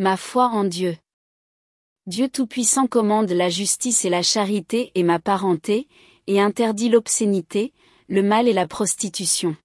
Ma foi en Dieu. Dieu Tout-Puissant commande la justice et la charité et ma parenté, et interdit l'obscénité, le mal et la prostitution.